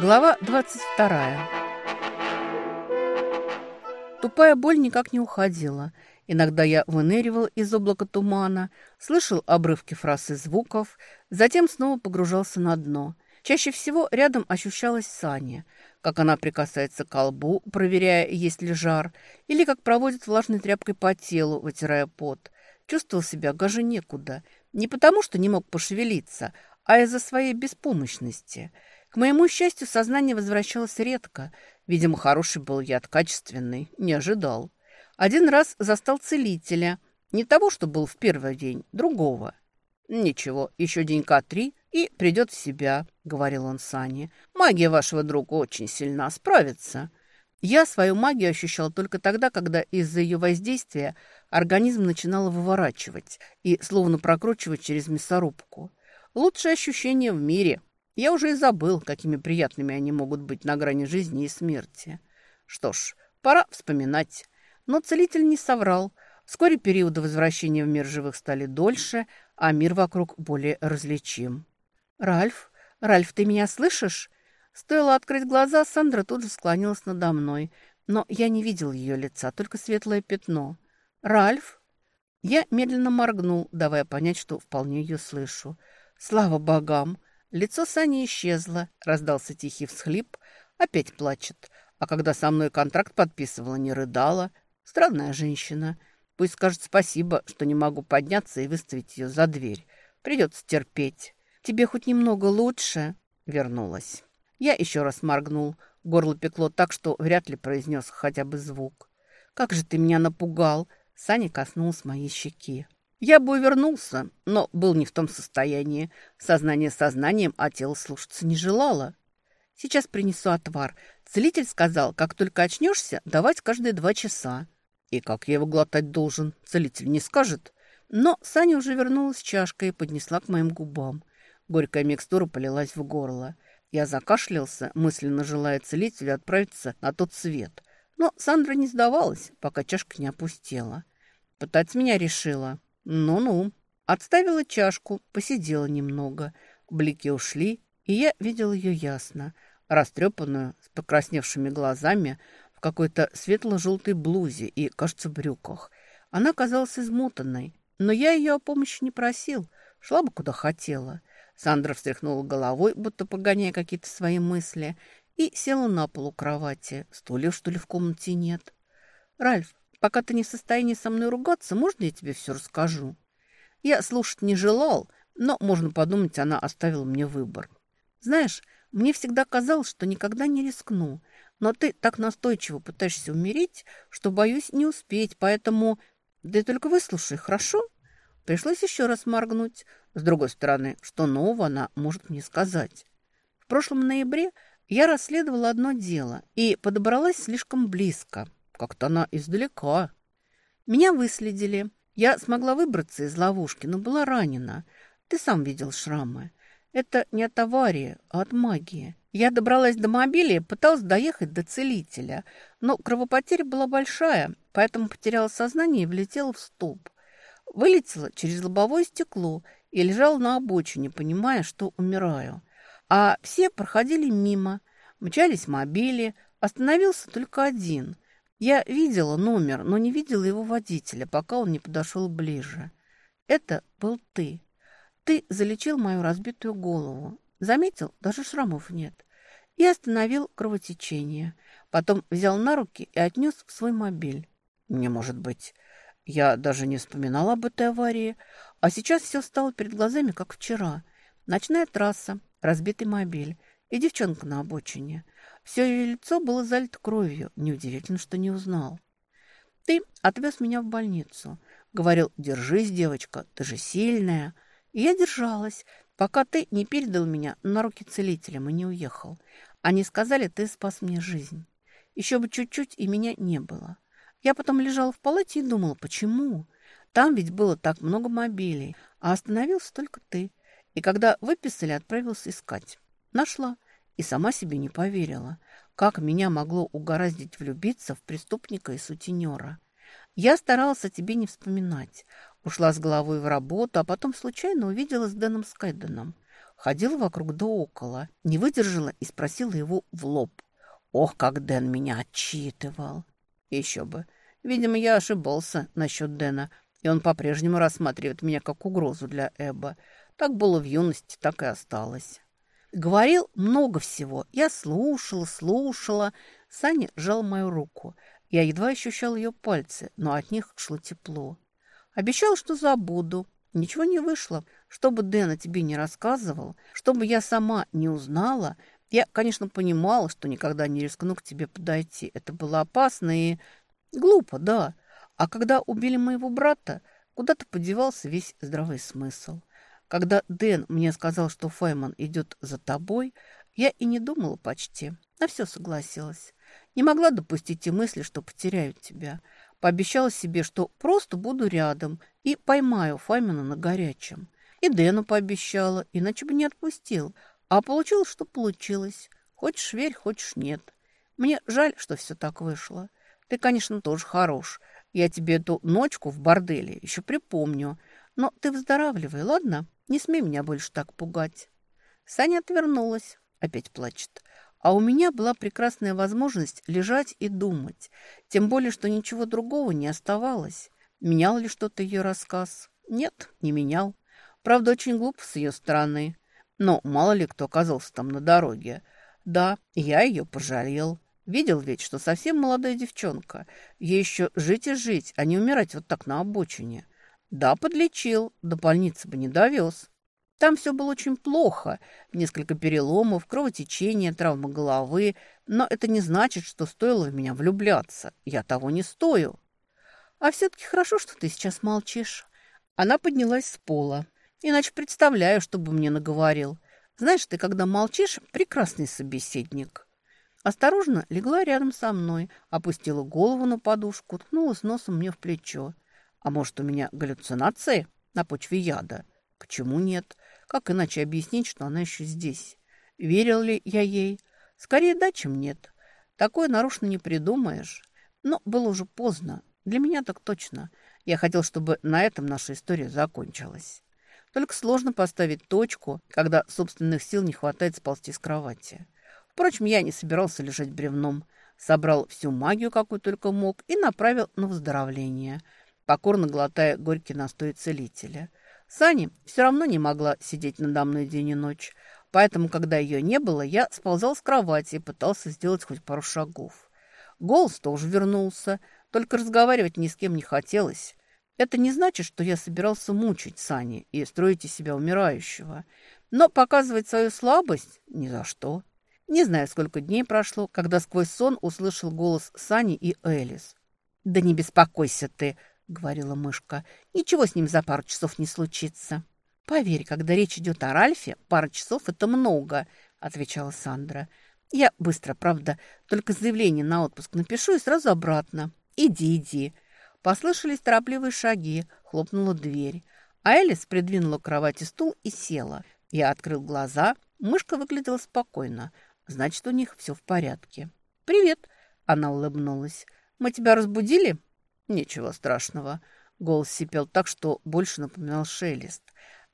Глава 22. Тупая боль никак не уходила. Иногда я выныривал из облака тумана, слышал обрывки фраз и звуков, затем снова погружался на дно. Чаще всего рядом ощущалась Саня, как она прикасается к колбу, проверяя, есть ли жар, или как проводит влажной тряпкой по телу, вытирая пот. Чувствовал себя гаже некуда. Не потому, что не мог пошевелиться, а из-за своей беспомощности – к моему счастью, сознание возвращалось редко. Видимо, хороший был яд, качественный. Не ожидал. Один раз застал целителя. Не того, что был в первый день, другого. «Ничего, еще денька три и придет в себя», — говорил он Сане. «Магия вашего друга очень сильна, справится». Я свою магию ощущал только тогда, когда из-за ее воздействия организм начинал выворачивать и словно прокручивать через мясорубку. Лучшее ощущение в мире — я уже и забыл, какими приятными они могут быть на грани жизни и смерти. Что ж, пора вспоминать. Но целитель не соврал. Вскоре периоды возвращения в мир живых стали дольше, а мир вокруг более различим. «Ральф? Ральф, ты меня слышишь?» Стоило открыть глаза, Сандра тут же склонилась надо мной. Но я не видел ее лица, только светлое пятно. «Ральф?» Я медленно моргнул, давая понять, что вполне ее слышу. «Слава богам!» Лицо Сани исчезло, раздался тихий всхлип, опять плачет. А когда со мной контракт подписывала, не рыдала. Странная женщина. Пусть скажет спасибо, что не могу подняться и выставить ее за дверь. Придется терпеть. Тебе хоть немного лучше? Вернулась. Я еще раз моргнул. Горло пекло так, что вряд ли произнес хотя бы звук. «Как же ты меня напугал!» Саня коснулась моей щеки. Я бы увернулся, но был не в том состоянии. Сознание сознанием, а тело слушаться не желало. Сейчас принесу отвар. Целитель сказал, как только очнешься, давать каждые два часа. И как я его глотать должен, целитель не скажет. Но Саня уже вернулась чашкой и поднесла к моим губам. Горькая микстура полилась в горло. Я закашлялся, мысленно желая целителю отправиться на тот свет. Но Сандра не сдавалась, пока чашка не опустела. Пытать меня решила. Ну-ну. Отставила чашку, посидела немного. Блики ушли, и я видел ее ясно. Растрепанную, с покрасневшими глазами, в какой-то светло-желтой блузе и, кажется, брюках. Она казалась измотанной, но я ее о помощи не просил, шла бы куда хотела. Сандра встряхнула головой, будто погоняя какие-то свои мысли, и села на полу кровати. Стульев, что ли, в комнате нет? «Ральф, Пока ты не в состоянии со мной ругаться, можно я тебе все расскажу?» Я слушать не желал, но, можно подумать, она оставила мне выбор. «Знаешь, мне всегда казалось, что никогда не рискну, но ты так настойчиво пытаешься умереть, что боюсь не успеть, поэтому... Да только выслушай, хорошо?» Пришлось еще раз моргнуть. С другой стороны, что нового она может мне сказать? В прошлом ноябре я расследовала одно дело и подобралась слишком близко – как-то она издалека. Меня выследили. Я смогла выбраться из ловушки, но была ранена. Ты сам видел шрамы. Это не от аварии, а от магии. Я добралась до мобиля пыталась доехать до целителя, но кровопотеря была большая, поэтому потеряла сознание и влетела в столб. Вылетела через лобовое стекло и лежала на обочине, понимая, что умираю. А все проходили мимо, мчались мобили, остановился только один. Я видела номер, но не видела его водителя, пока он не подошел ближе. Это был ты. Ты залечил мою разбитую голову. Заметил, даже шрамов нет. И остановил кровотечение. Потом взял на руки и отнес в свой мобиль. Не может быть. Я даже не вспоминала об этой аварии. А сейчас все стало перед глазами, как вчера. Ночная трасса, разбитый мобиль и девчонка на обочине – все ее лицо было залито кровью. Неудивительно, что не узнал. «Ты отвез меня в больницу. Говорил, держись, девочка, ты же сильная». И я держалась, пока ты не передал меня на руки целителям и не уехал. Они сказали, ты спас мне жизнь. Еще бы чуть-чуть, и меня не было. Я потом лежала в палате и думала, почему? Там ведь было так много мобилей, а остановился только ты. И когда выписали, отправился искать. Нашла и сама себе не поверила. Как меня могло угораздить влюбиться в преступника и сутенера? Я старалась о тебе не вспоминать. Ушла с головой в работу, а потом случайно увидела с Дэном Скайденом. Ходила вокруг да около, не выдержала и спросила его в лоб. Ох, как Дэн меня отчитывал. Еще бы. Видимо, я ошибался насчет Дэна, и он по-прежнему рассматривает меня как угрозу для Эбба. Так было в юности, так и осталось. Говорил много всего. Я слушала, слушала. Саня сжал мою руку. Я едва ощущал ее пальцы, но от них шло тепло. Обещал, что забуду. Ничего не вышло. Чтобы Дэн о тебе не рассказывал, чтобы я сама не узнала, я, конечно, понимала, что никогда не рискну к тебе подойти. Это было опасно и глупо, да. А когда убили моего брата, куда-то подевался весь здравый смысл. Когда Дэн мне сказал, что Файман идет за тобой, я и не думала почти. На все согласилась. Не могла допустить и мысли, что потеряю тебя. Пообещала себе, что просто буду рядом и поймаю Файмана на горячем. И Дэну пообещала, иначе бы не отпустил. А получилось, что получилось. Хочешь верь, хочешь нет. Мне жаль, что все так вышло. Ты, конечно, тоже хорош. Я тебе эту ночку в борделе еще припомню. Но ты выздоравливай, ладно? Не смей меня больше так пугать. Саня отвернулась. Опять плачет. А у меня была прекрасная возможность лежать и думать. Тем более, что ничего другого не оставалось. Менял ли что-то ее рассказ? Нет, не менял. Правда, очень глупо с ее стороны. Но мало ли кто оказался там на дороге. Да, я ее пожалел. Видел ведь, что совсем молодая девчонка. Ей еще жить и жить, а не умирать вот так на обочине. Да, подлечил, до больницы бы не довез. Там все было очень плохо. Несколько переломов, кровотечение, травма головы. Но это не значит, что стоило в меня влюбляться. Я того не стою. А все-таки хорошо, что ты сейчас молчишь. Она поднялась с пола. Иначе представляю, что бы мне наговорил. Знаешь, ты, когда молчишь, прекрасный собеседник. Осторожно легла рядом со мной, опустила голову на подушку, ткнулась носом мне в плечо. А может, у меня галлюцинации на почве яда? Почему нет? Как иначе объяснить, что она еще здесь? Верил ли я ей? Скорее да, чем нет. Такое нарочно не придумаешь. Но было уже поздно. Для меня так точно. Я хотел, чтобы на этом наша история закончилась. Только сложно поставить точку, когда собственных сил не хватает сползти с кровати. Впрочем, я не собирался лежать бревном. Собрал всю магию, какую только мог, и направил на выздоровление, покорно глотая горький настой целителя. Сани все равно не могла сидеть надо мной день и ночь, поэтому, когда ее не было, я сползал с кровати и пытался сделать хоть пару шагов. Голос тоже вернулся, только разговаривать ни с кем не хотелось. Это не значит, что я собирался мучить Сани и строить из себя умирающего. Но показывать свою слабость ни за что. Не знаю, сколько дней прошло, когда сквозь сон услышал голос Сани и Элис. «Да не беспокойся ты», — говорила мышка. «Ничего с ним за пару часов не случится». «Поверь, когда речь идет о Ральфе, пара часов — это много», — отвечала Сандра. «Я быстро, правда, только заявление на отпуск напишу и сразу обратно. Иди, иди». Послышались торопливые шаги, хлопнула дверь. А Элис придвинула к кровати стул и села. Я открыл глаза. Мышка выглядела спокойно. Значит, у них все в порядке. «Привет!» – она улыбнулась. «Мы тебя разбудили?» «Ничего страшного». Голос сипел так, что больше напоминал шелест.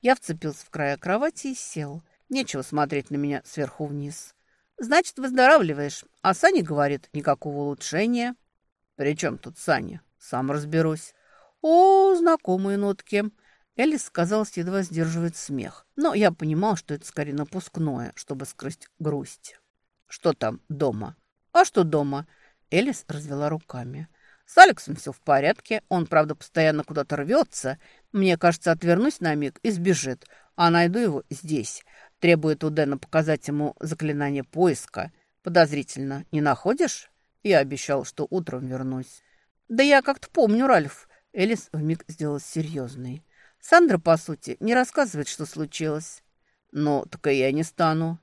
Я вцепился в края кровати и сел. Нечего смотреть на меня сверху вниз. «Значит, выздоравливаешь. А Саня говорит, никакого улучшения». «При чем тут Саня?» Сам разберусь. О, знакомые нотки. Элис, казалось, едва сдерживает смех. Но я понимал, что это скорее напускное, чтобы скрыть грусть. Что там дома? А что дома? Элис развела руками. С Алексом все в порядке. Он, правда, постоянно куда-то рвется. Мне кажется, отвернусь на миг и сбежит. А найду его здесь. Требует у Дэна показать ему заклинание поиска. Подозрительно. Не находишь? Я обещал, что утром вернусь. «Да я как-то помню, Ральф». Элис вмиг сделалась серьезной. «Сандра, по сути, не рассказывает, что случилось». «Ну, так и я не стану».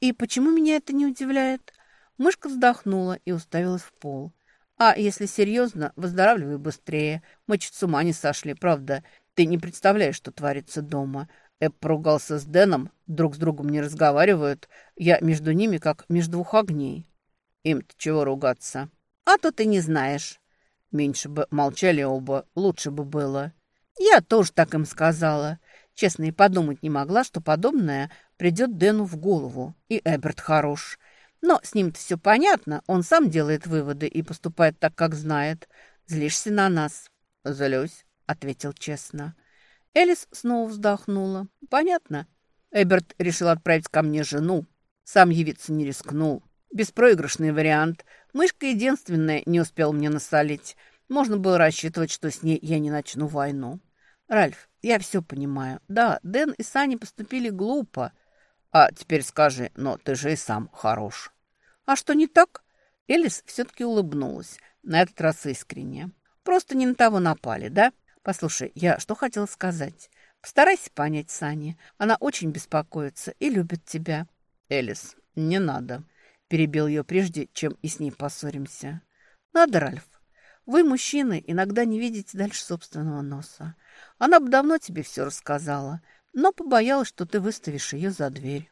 «И почему меня это не удивляет?» Мышка вздохнула и уставилась в пол. «А если серьезно, выздоравливай быстрее. Мы чуть с ума не сошли, правда. Ты не представляешь, что творится дома. Эп поругался с Дэном, друг с другом не разговаривают. Я между ними, как между двух огней. Им-то чего ругаться? А то ты не знаешь. Меньше бы молчали оба, лучше бы было. Я тоже так им сказала. Честно, и подумать не могла, что подобное придет Дэну в голову. И Эберт хорош. Но с ним-то все понятно. Он сам делает выводы и поступает так, как знает. Злишься на нас?» «Злюсь», — ответил честно. Элис снова вздохнула. «Понятно. Эберт решил отправить ко мне жену. Сам явиться не рискнул. Беспроигрышный вариант. Мышка единственная не успел мне насолить. Можно было рассчитывать, что с ней я не начну войну. Ральф, я все понимаю. Да, Дэн и Сани поступили глупо. А теперь скажи, но ты же и сам хорош. А что не так? Элис все-таки улыбнулась, на этот раз искренне. Просто не на того напали, да? Послушай, я что хотела сказать? Постарайся понять Сани. Она очень беспокоится и любит тебя. Элис, не надо. Перебил ее прежде, чем и с ней поссоримся. Надо, Ральф. Вы, мужчины, иногда не видите дальше собственного носа. Она бы давно тебе все рассказала, но побоялась, что ты выставишь ее за дверь.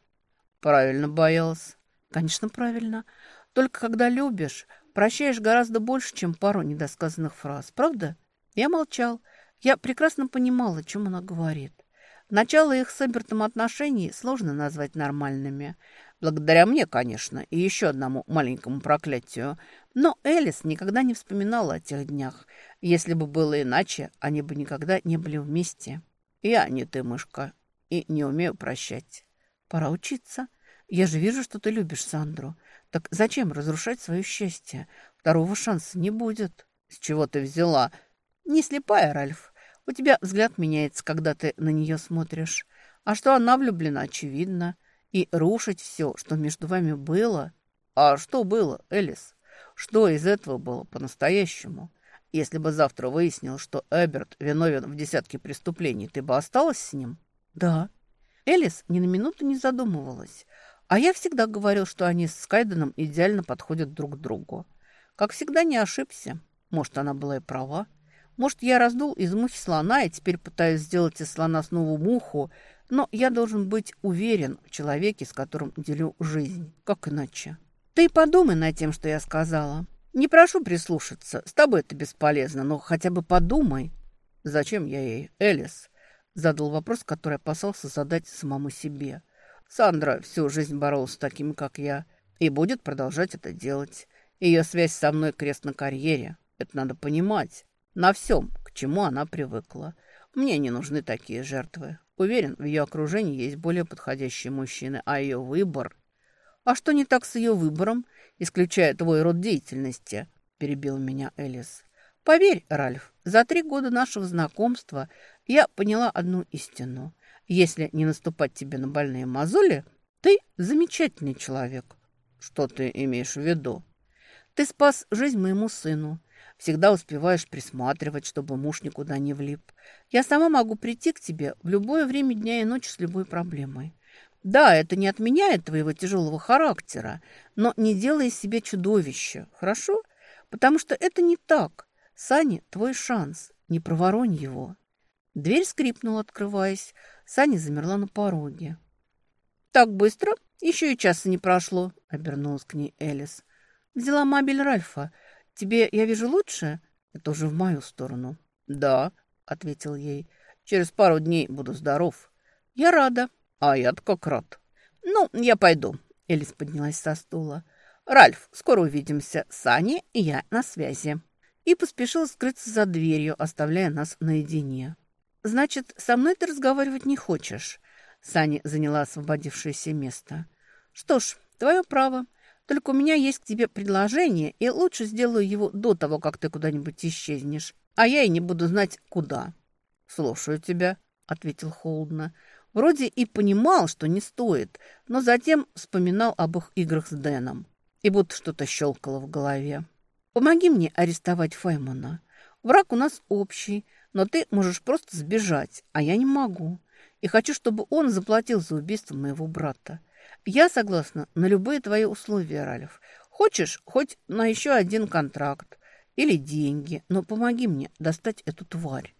Правильно боялась. Конечно, правильно. Только когда любишь, прощаешь гораздо больше, чем пару недосказанных фраз. Правда? Я молчал. Я прекрасно понимала, о чем она говорит. Начало их с Эбертом отношений сложно назвать нормальными. Благодаря мне, конечно, и еще одному маленькому проклятию. Но Элис никогда не вспоминала о тех днях. Если бы было иначе, они бы никогда не были вместе. Я не ты, мышка, и не умею прощать. Пора учиться. Я же вижу, что ты любишь Сандру. Так зачем разрушать свое счастье? Второго шанса не будет. С чего ты взяла? Не слепая, Ральф. У тебя взгляд меняется, когда ты на нее смотришь. А что она влюблена, очевидно. И рушить все, что между вами было... А что было, Элис? Что из этого было по-настоящему? Если бы завтра выяснил, что Эберт виновен в десятке преступлений, ты бы осталась с ним? Да. Элис ни на минуту не задумывалась. А я всегда говорил, что они с Скайденом идеально подходят друг к другу. Как всегда, не ошибся. Может, она была и права. Может, я раздул из мухи слона и теперь пытаюсь сделать из слона снова муху, но я должен быть уверен в человеке, с которым делю жизнь. Как иначе? Ты подумай над тем, что я сказала. Не прошу прислушаться, с тобой это бесполезно, но хотя бы подумай. Зачем я ей, Элис? Задал вопрос, который опасался задать самому себе. Сандра всю жизнь боролась с такими, как я, и будет продолжать это делать. Ее связь со мной крест на карьере. Это надо понимать. На всем, к чему она привыкла. Мне не нужны такие жертвы. Уверен, в ее окружении есть более подходящие мужчины, а ее выбор «А что не так с ее выбором, исключая твой род деятельности?» – перебил меня Элис. «Поверь, Ральф, за три года нашего знакомства я поняла одну истину. Если не наступать тебе на больные мозоли, ты замечательный человек». «Что ты имеешь в виду?» «Ты спас жизнь моему сыну. Всегда успеваешь присматривать, чтобы муж никуда не влип. Я сама могу прийти к тебе в любое время дня и ночи с любой проблемой. Да, это не отменяет твоего тяжелого характера, но не делай из себя чудовище, хорошо? Потому что это не так. Сани, твой шанс, не проворонь его. Дверь скрипнула, открываясь. Саня замерла на пороге. «Так быстро? Еще и часа не прошло», — обернулась к ней Элис. «Взяла мобиль Ральфа. Тебе, я вижу, лучше?» «Это уже в мою сторону». «Да», — ответил ей. «Через пару дней буду здоров». «Я рада», «А я-то как рад». «Ну, я пойду», — Элис поднялась со стула. «Ральф, скоро увидимся. Сани и я на связи». И поспешила скрыться за дверью, оставляя нас наедине. «Значит, со мной ты разговаривать не хочешь?» Сани заняла освободившееся место. «Что ж, твое право. Только у меня есть к тебе предложение, и лучше сделаю его до того, как ты куда-нибудь исчезнешь. А я и не буду знать, куда». «Слушаю тебя», — ответил холодно. Вроде и понимал, что не стоит, но затем вспоминал об их играх с Дэном. И будто что-то щелкало в голове. «Помоги мне арестовать Файмана. Враг у нас общий, но ты можешь просто сбежать, а я не могу. И хочу, чтобы он заплатил за убийство моего брата. Я согласна на любые твои условия, Ральф. Хочешь, хоть на еще один контракт или деньги, но помоги мне достать эту тварь».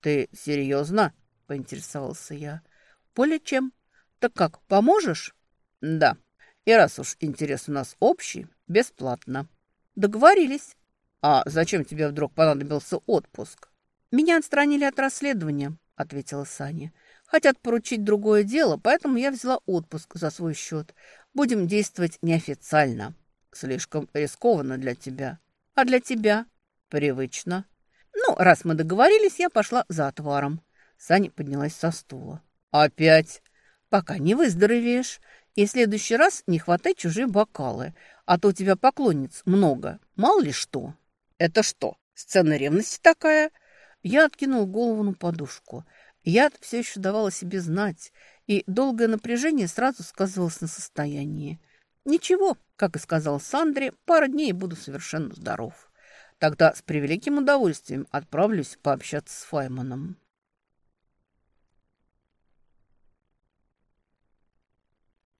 «Ты серьезно?» – поинтересовался я. «Более чем. Так как, поможешь?» «Да. И раз уж интерес у нас общий, бесплатно». «Договорились». «А зачем тебе вдруг понадобился отпуск?» «Меня отстранили от расследования», — ответила Саня. «Хотят поручить другое дело, поэтому я взяла отпуск за свой счет. Будем действовать неофициально. Слишком рискованно для тебя. А для тебя? Привычно. Ну, раз мы договорились, я пошла за отваром». Саня поднялась со стула. «Опять?» «Пока не выздоровеешь. И в следующий раз не хватай чужие бокалы, а то у тебя поклонниц много. Мало ли что». «Это что, сцена ревности такая?» Я откинул голову на подушку. Яд все еще давала себе знать, и долгое напряжение сразу сказывалось на состоянии. Ничего, как и сказал Сандре, пара дней буду совершенно здоров. Тогда с превеликим удовольствием отправлюсь пообщаться с Файманом.